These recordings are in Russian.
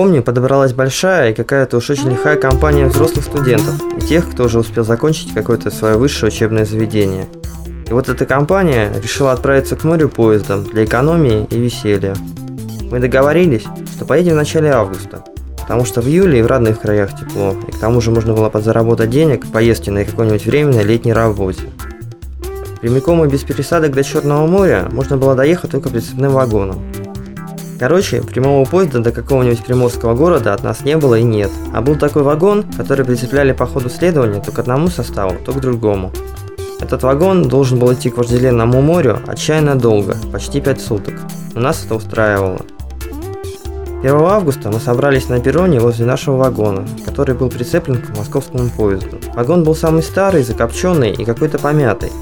Помню, подобралась большая и какая-то уж очень лихая компания взрослых студентов и тех, кто уже успел закончить какое-то свое высшее учебное заведение. И вот эта компания решила отправиться к морю поездом для экономии и веселья. Мы договорились, что поедем в начале августа, потому что в июле и в родных краях тепло, и к тому же можно было подзаработать денег в поездке на какой-нибудь временной летней работе. Прямиком и без пересадок до Черного моря можно было доехать только прицепным вагоном. Короче, прямого поезда до какого-нибудь приморского города от нас не было и нет. А был такой вагон, который прицепляли по ходу следования то к одному составу, то к другому. Этот вагон должен был идти к вожделенному морю отчаянно долго, почти 5 суток. У нас это устраивало. 1 августа мы собрались на перроне возле нашего вагона, который был прицеплен к московскому поезду. Вагон был самый старый, закопченный и какой-то помятый,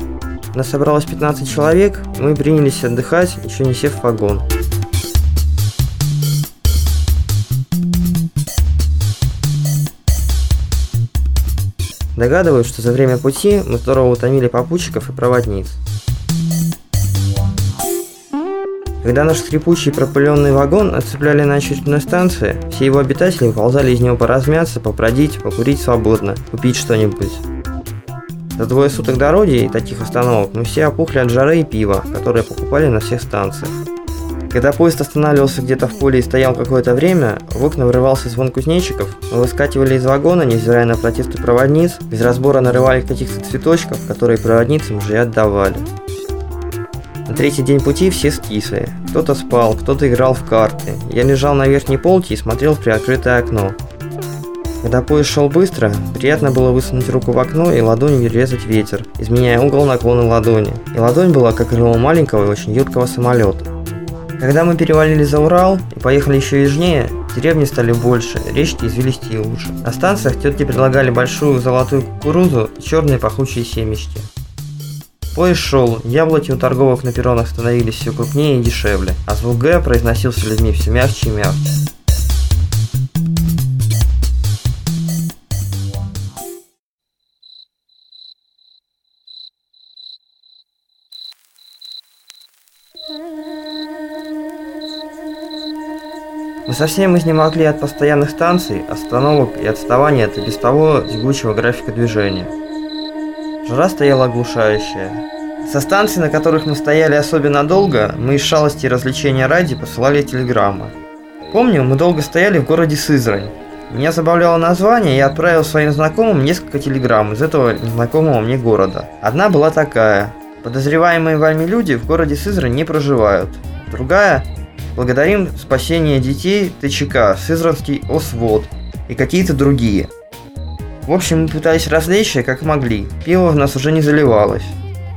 нас собралось 15 человек, мы принялись отдыхать, еще не сев в вагон. Догадываюсь, что за время пути мы здорово утомили попутчиков и проводниц. Когда наш скрипучий пропыленный вагон отцепляли на очередной станции, все его обитатели выползали из него поразмяться, попродить, покурить свободно, купить что-нибудь. За двое суток дороги и таких остановок мы все опухли от жары и пива, которые покупали на всех станциях. Когда поезд останавливался где-то в поле и стоял какое-то время, в окна врывался звон кузнечиков, мы выскакивали из вагона, невзирая на протесты проводниц, без разбора нарывали каких-то цветочков, которые проводницам уже и отдавали. На третий день пути все скисли. Кто-то спал, кто-то играл в карты. Я лежал на верхней полке и смотрел в приоткрытое окно. Когда поезд шел быстро, приятно было высунуть руку в окно и ладонью резать ветер, изменяя угол наклона ладони. И ладонь была как крыло маленького и очень юркого самолета. Когда мы перевалили за Урал и поехали еще южнее, деревни стали больше, речки извилистее лучше. На станциях тетки предлагали большую золотую кукурузу и черные пахучие семечки. Поезд шел, яблоки у торговок на перронах становились все крупнее и дешевле, а звук Г произносился людьми все мягче и мягче. Мы совсем изнемогли от постоянных станций, остановок и отставания от без того тягучего графика движения. Жара стояла оглушающая. Со станций, на которых мы стояли особенно долго, мы из шалости и развлечения ради посылали телеграммы. Помню, мы долго стояли в городе Сызрань. Меня забавляло название, и я отправил своим знакомым несколько телеграмм из этого незнакомого мне города. Одна была такая. Подозреваемые вами люди в городе Сызрань не проживают. Другая Благодарим спасение детей ТЧК, Сызранский ОСВОД и какие-то другие. В общем, мы пытались развлечься как могли. Пиво в нас уже не заливалось.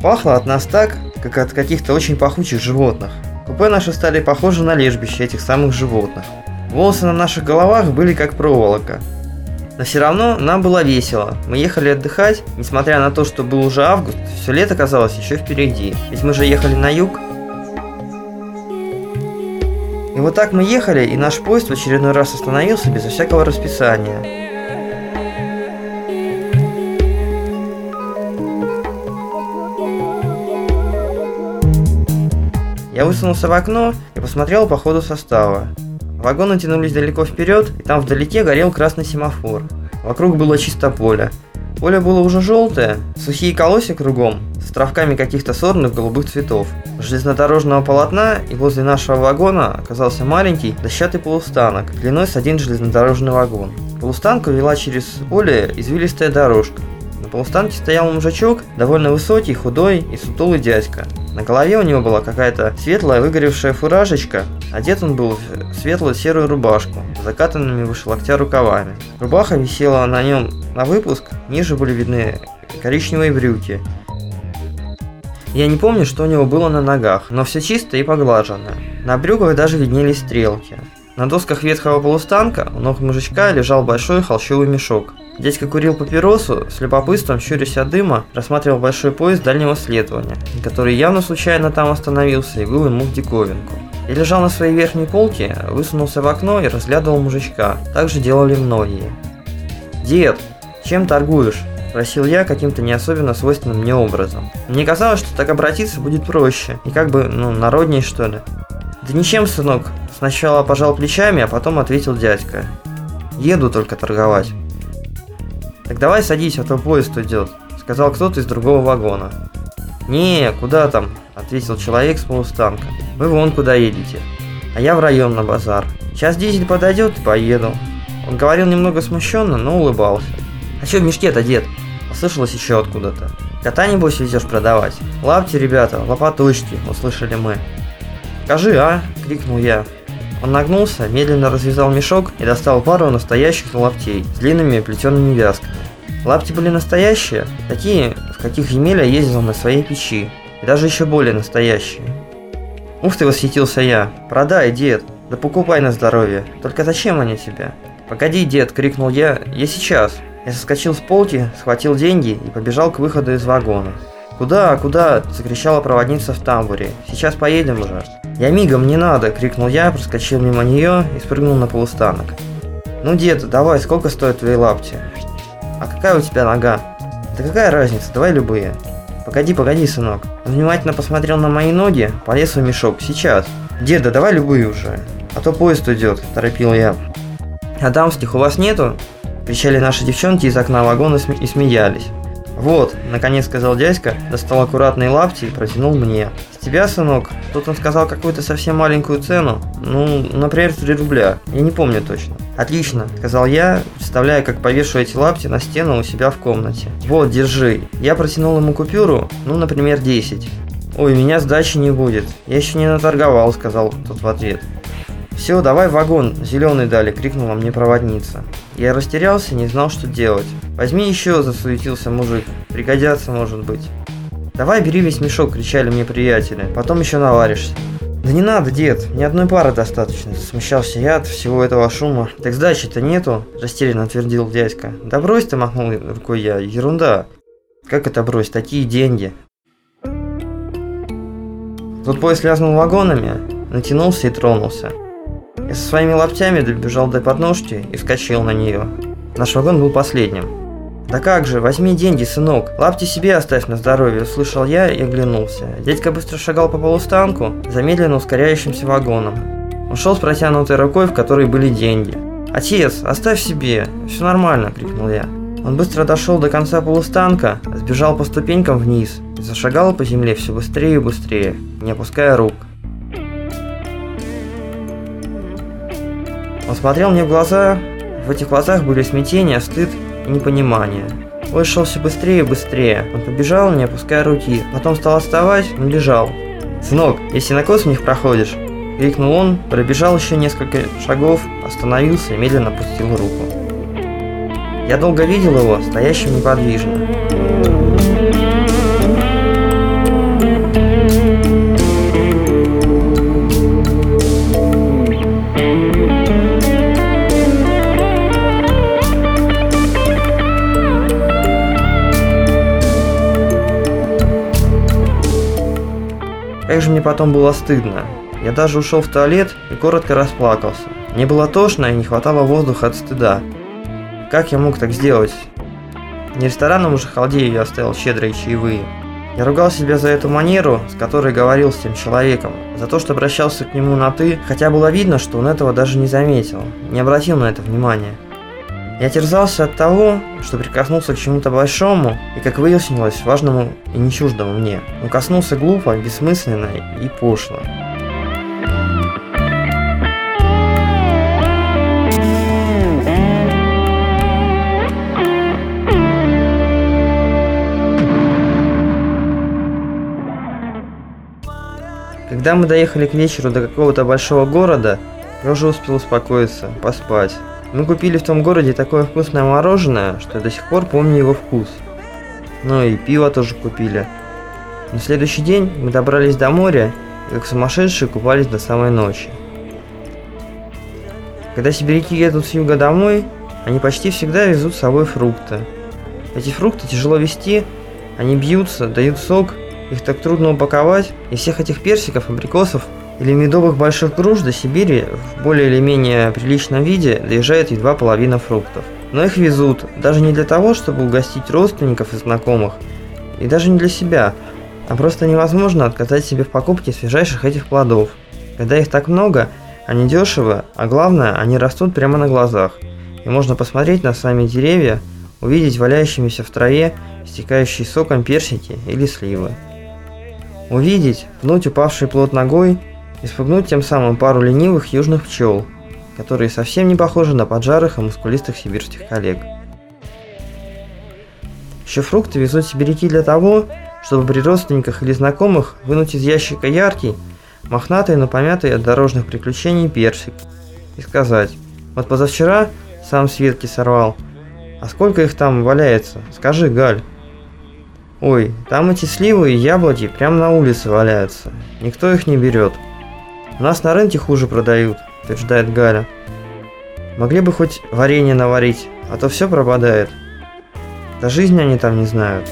Пахло от нас так, как от каких-то очень пахучих животных. Купе наши стали похожи на лежбище этих самых животных. Волосы на наших головах были как проволока. Но все равно нам было весело. Мы ехали отдыхать, несмотря на то, что был уже август, все лето казалось еще впереди. Ведь мы же ехали на юг, и вот так мы ехали, и наш поезд в очередной раз остановился безо всякого расписания. Я высунулся в окно и посмотрел по ходу состава. Вагоны тянулись далеко вперед, и там вдалеке горел красный семафор. Вокруг было чисто поле. Поле было уже желтое, сухие колосья кругом, с травками каких-то сорных голубых цветов. Железнодорожного полотна и возле нашего вагона оказался маленький дощатый полустанок, длиной с один железнодорожный вагон. Полустанку вела через поле извилистая дорожка. На полустанке стоял мужичок, довольно высокий, худой и сутулый дядька. На голове у него была какая-то светлая выгоревшая фуражечка. Одет он был в светлую серую рубашку с закатанными выше локтя рукавами. Рубаха висела на нем на выпуск, ниже были видны коричневые брюки. Я не помню, что у него было на ногах, но все чисто и поглажено. На брюках даже виднелись стрелки. На досках ветхого полустанка у ног мужичка лежал большой холщовый мешок. Дядька курил папиросу, с любопытством, щурясь от дыма, рассматривал большой поезд дальнего следования, который явно случайно там остановился и был ему в диковинку. Я лежал на своей верхней полке, высунулся в окно и разглядывал мужичка. Так же делали многие. «Дед, чем торгуешь?» – спросил я каким-то не особенно свойственным мне образом. Мне казалось, что так обратиться будет проще, и как бы, ну, народней что ли. «Да ничем, сынок, Сначала пожал плечами, а потом ответил дядька. Еду только торговать. Так давай садись, а то поезд идет, сказал кто-то из другого вагона. Не, куда там, ответил человек с полустанка. Вы вон куда едете. А я в район на базар. Сейчас дизель подойдет и поеду. Он говорил немного смущенно, но улыбался. А что в мешке-то, дед? Послышалось еще откуда-то. Кота небось везешь продавать? Лапти, ребята, лопаточки, услышали мы. Скажи, а? крикнул я. Он нагнулся, медленно развязал мешок и достал пару настоящих лаптей с длинными плетеными вязками. Лапти были настоящие, такие, в каких Емеля ездил на своей печи, и даже еще более настоящие. Ух ты, восхитился я. Продай, дед. Да покупай на здоровье. Только зачем они тебе? Погоди, дед, крикнул я. Я сейчас. Я соскочил с полки, схватил деньги и побежал к выходу из вагона. «Куда, куда?» – закричала проводница в тамбуре. «Сейчас поедем уже». «Я мигом, не надо!» – крикнул я, проскочил мимо нее и спрыгнул на полустанок. «Ну, дед, давай, сколько стоят твои лапти?» «А какая у тебя нога?» «Да какая разница, давай любые». «Погоди, погоди, сынок». Он внимательно посмотрел на мои ноги, полез в мешок. «Сейчас». «Деда, давай любые уже, а то поезд идет», – торопил я. «А дамских у вас нету?» – кричали наши девчонки из окна вагона и смеялись. «Вот», – наконец сказал дядька, достал аккуратные лапти и протянул мне. «С тебя, сынок?» Тут он сказал какую-то совсем маленькую цену. Ну, например, 3 рубля. Я не помню точно. «Отлично», – сказал я, представляя, как повешу эти лапти на стену у себя в комнате. «Вот, держи». Я протянул ему купюру, ну, например, 10. «Ой, меня сдачи не будет. Я еще не наторговал», – сказал тот в ответ. «Все, давай вагон, зеленый дали!» – крикнула мне проводница. Я растерялся, не знал, что делать. «Возьми еще!» – засуетился мужик. «Пригодятся, может быть». «Давай бери весь мешок!» – кричали мне приятели. «Потом еще наваришься». «Да не надо, дед, ни одной пары достаточно», – смущался я от всего этого шума. «Так сдачи-то нету», – растерянно твердил дядька. «Да брось ты», – махнул рукой я, – «ерунда». «Как это брось? Такие деньги». Тут поезд лязнул вагонами, натянулся и тронулся. Я со своими лаптями добежал до подножки и вскочил на нее. Наш вагон был последним. «Да как же, возьми деньги, сынок, лапти себе оставь на здоровье», – услышал я и оглянулся. Дядька быстро шагал по полустанку, замедленно ускоряющимся вагоном. Он шел с протянутой рукой, в которой были деньги. «Отец, оставь себе, все нормально», – крикнул я. Он быстро дошел до конца полустанка, сбежал по ступенькам вниз и зашагал по земле все быстрее и быстрее, не опуская рук. Он смотрел мне в глаза, в этих глазах были смятение, стыд и непонимание. Ой шел все быстрее и быстрее. Он побежал, не опуская руки. Потом стал отставать, он бежал. «Сынок, если на космос них проходишь!» Крикнул он, пробежал еще несколько шагов, остановился и медленно опустил руку. Я долго видел его, стоящим неподвижно. Как же мне потом было стыдно. Я даже ушел в туалет и коротко расплакался. Мне было тошно и не хватало воздуха от стыда. Как я мог так сделать? Не ресторанам уже халдею я оставил щедрые чаевые. Я ругал себя за эту манеру, с которой говорил с тем человеком, за то, что обращался к нему на «ты», хотя было видно, что он этого даже не заметил, не обратил на это внимания. Я терзался от того, что прикоснулся к чему-то большому и, как выяснилось, важному и не чуждому мне. Он коснулся глупо, бессмысленно и пошло. Когда мы доехали к вечеру до какого-то большого города, я уже успел успокоиться, поспать. Мы купили в том городе такое вкусное мороженое, что я до сих пор помню его вкус. Ну и пиво тоже купили. На следующий день мы добрались до моря и как сумасшедшие купались до самой ночи. Когда сибиряки едут с юга домой, они почти всегда везут с собой фрукты. Эти фрукты тяжело вести, они бьются, дают сок, их так трудно упаковать, и всех этих персиков, абрикосов или медовых больших груш до Сибири в более или менее приличном виде доезжает едва половина фруктов. Но их везут даже не для того, чтобы угостить родственников и знакомых, и даже не для себя, а просто невозможно отказать себе в покупке свежайших этих плодов. Когда их так много, Они дешевы, а главное, они растут прямо на глазах. И можно посмотреть на сами деревья, увидеть валяющимися в траве стекающие соком персики или сливы. Увидеть, пнуть упавший плод ногой и спугнуть тем самым пару ленивых южных пчел, которые совсем не похожи на поджарых и мускулистых сибирских коллег. Еще фрукты везут сибиряки для того, чтобы при родственниках или знакомых вынуть из ящика яркий, мохнатый, но помятый от дорожных приключений персик и сказать, вот позавчера сам с ветки сорвал, а сколько их там валяется, скажи, Галь. Ой, там эти сливы и яблоки прямо на улице валяются, никто их не берет. У нас на рынке хуже продают, утверждает Галя. Могли бы хоть варенье наварить, а то все пропадает. Да жизни они там не знают.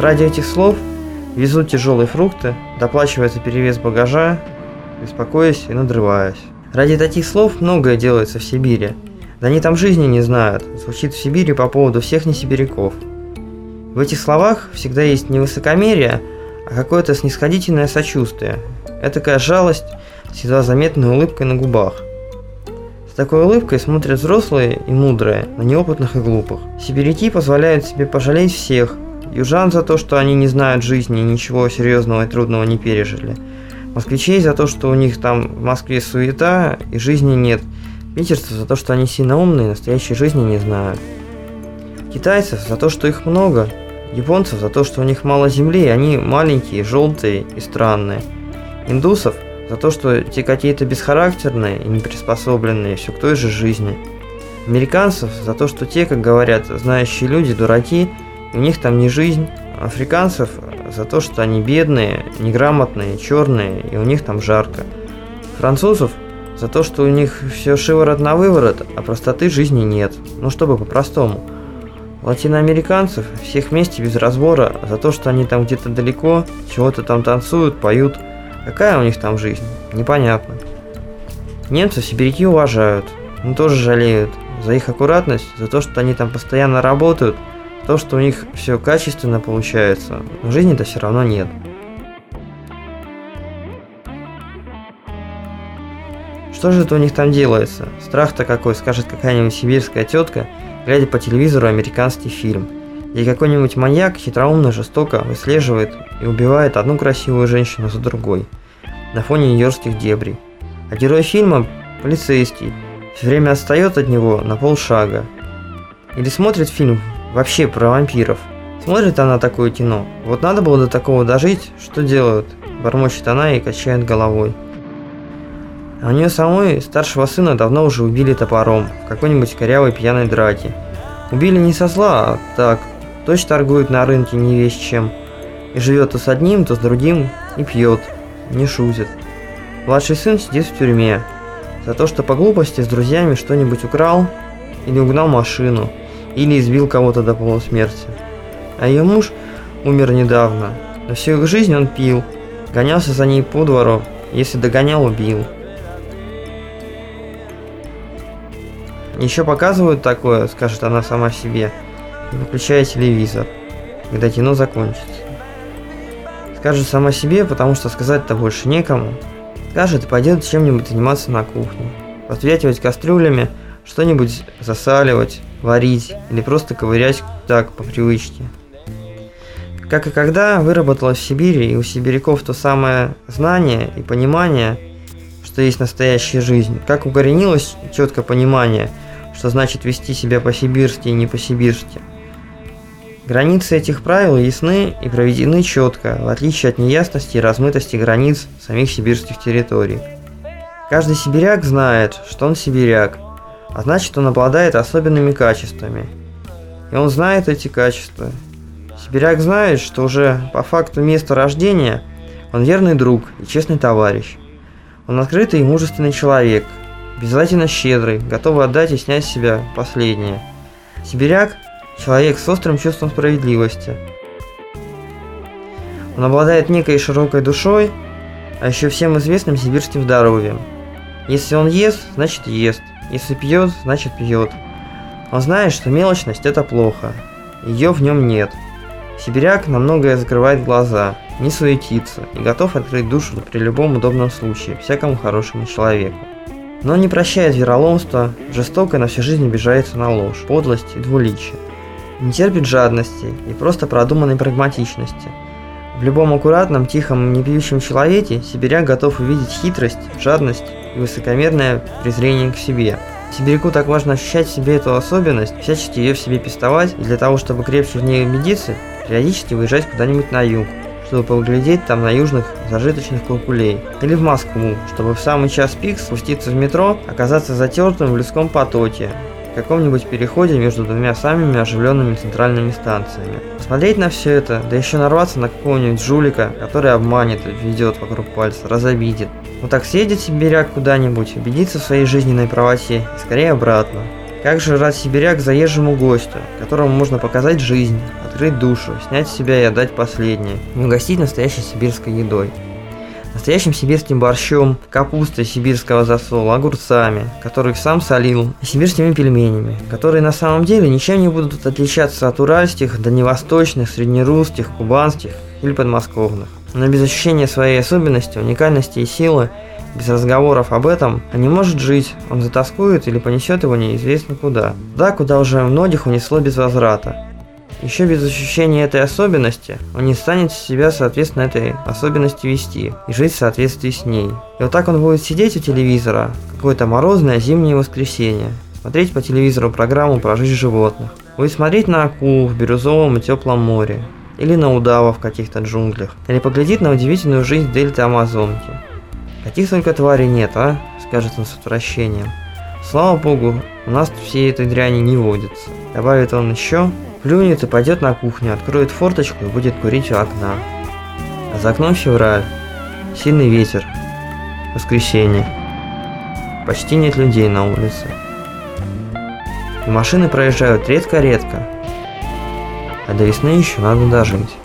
Ради этих слов везут тяжелые фрукты, доплачивается перевес багажа, беспокоясь и надрываясь. Ради таких слов многое делается в Сибири. Да они там жизни не знают, звучит в Сибири по поводу всех несибиряков. В этих словах всегда есть не высокомерие, а какое-то снисходительное сочувствие. Этакая жалость с едва заметной улыбкой на губах. С такой улыбкой смотрят взрослые и мудрые на неопытных и глупых. Сибиряки позволяют себе пожалеть всех – Южан за то, что они не знают жизни ничего серьезного и трудного не пережили. Москвичей за то, что у них там в Москве суета и жизни нет. Питерцев за то, что они сильно умные, настоящей жизни не знают. Китайцев за то, что их много. Японцев за то, что у них мало земли, и они маленькие, желтые и странные. Индусов за то, что те какие-то бесхарактерные и неприспособленные все к той же жизни. Американцев за то, что те, как говорят знающие люди, дураки – у них там не жизнь. Африканцев за то, что они бедные, неграмотные, черные, и у них там жарко. Французов за то, что у них все шиворот на выворот, а простоты жизни нет. Ну, чтобы по-простому. Латиноамериканцев всех вместе без разбора за то, что они там где-то далеко, чего-то там танцуют, поют. Какая у них там жизнь? Непонятно. Немцев сибиряки уважают, но тоже жалеют за их аккуратность, за то, что они там постоянно работают – то, что у них все качественно получается, но жизни-то все равно нет. Что же это у них там делается? Страх-то какой, скажет какая-нибудь сибирская тетка, глядя по телевизору американский фильм. Где какой-нибудь маньяк хитроумно жестоко выслеживает и убивает одну красивую женщину за другой на фоне нью-йоркских дебрей. А герой фильма – полицейский, все время отстает от него на полшага. Или смотрит фильм вообще про вампиров. Смотрит она такое кино. Вот надо было до такого дожить, что делают? Бормочет она и качает головой. А у нее самой старшего сына давно уже убили топором в какой-нибудь корявой пьяной драке. Убили не со зла, а так, точно торгует на рынке не весь чем. И живет то с одним, то с другим, и пьет, не шутит. Младший сын сидит в тюрьме за то, что по глупости с друзьями что-нибудь украл или угнал машину – или избил кого-то до полусмерти. А ее муж умер недавно, но всю их жизнь он пил, гонялся за ней по двору, если догонял, убил. Еще показывают такое, скажет она сама себе, выключая телевизор, когда кино закончится. Скажет сама себе, потому что сказать-то больше некому. Скажет и пойдет чем-нибудь заниматься на кухне. Посвятивать кастрюлями, что-нибудь засаливать, варить или просто ковырять так, по привычке. Как и когда выработалось в Сибири и у сибиряков то самое знание и понимание, что есть настоящая жизнь, как укоренилось четко понимание, что значит вести себя по-сибирски и не по-сибирски. Границы этих правил ясны и проведены четко, в отличие от неясности и размытости границ самих сибирских территорий. Каждый сибиряк знает, что он сибиряк, а значит он обладает особенными качествами. И он знает эти качества. Сибиряк знает, что уже по факту места рождения он верный друг и честный товарищ. Он открытый и мужественный человек, обязательно щедрый, готовый отдать и снять с себя последнее. Сибиряк человек с острым чувством справедливости. Он обладает некой широкой душой, а еще всем известным сибирским здоровьем. Если он ест, значит ест. Если пьет, значит пьет. Он знает, что мелочность это плохо. Ее в нем нет. Сибиряк на многое закрывает глаза, не суетится и готов открыть душу при любом удобном случае всякому хорошему человеку. Но не прощает вероломство, жестоко на всю жизнь обижается на ложь, подлость и двуличие. Не терпит жадности и просто продуманной прагматичности. В любом аккуратном, тихом, не пьющем человеке сибиряк готов увидеть хитрость, жадность высокомерное презрение к себе. Сибиряку так важно ощущать в себе эту особенность, всячески ее в себе пестовать, и для того, чтобы крепче в ней убедиться, периодически выезжать куда-нибудь на юг, чтобы поглядеть там на южных зажиточных куркулей. Или в Москву, чтобы в самый час пик спуститься в метро, оказаться затертым в людском потоке, в каком-нибудь переходе между двумя самыми оживленными центральными станциями. Смотреть на все это, да еще нарваться на какого-нибудь жулика, который обманет, ведет вокруг пальца, разобидит. Вот так съедет сибиряк куда-нибудь, убедится в своей жизненной правоте и скорее обратно. Как же рад сибиряк заезжему гостю, которому можно показать жизнь, открыть душу, снять с себя и отдать последнее, и угостить настоящей сибирской едой. Настоящим сибирским борщом, капустой сибирского засола, огурцами, которых сам солил, и сибирскими пельменями, которые на самом деле ничем не будут отличаться от уральских, дальневосточных, среднерусских, кубанских или подмосковных. Но без ощущения своей особенности, уникальности и силы, без разговоров об этом, он не может жить, он затаскует или понесет его неизвестно куда. Да, куда уже многих унесло без возврата. Еще без ощущения этой особенности, он не станет себя соответственно этой особенности вести и жить в соответствии с ней. И вот так он будет сидеть у телевизора какое-то морозное зимнее воскресенье, смотреть по телевизору программу про жизнь животных, будет смотреть на акул в бирюзовом и теплом море, или на удава в каких-то джунглях, или поглядит на удивительную жизнь дельты Амазонки. Каких только тварей нет, а? скажет он с отвращением. Слава богу, у нас всей этой дряни не водится. Добавит он еще, Плюнет и пойдет на кухню, откроет форточку и будет курить у окна. А за окном февраль. Сильный ветер. Воскресенье. Почти нет людей на улице. И машины проезжают редко-редко. А до весны еще надо дожить.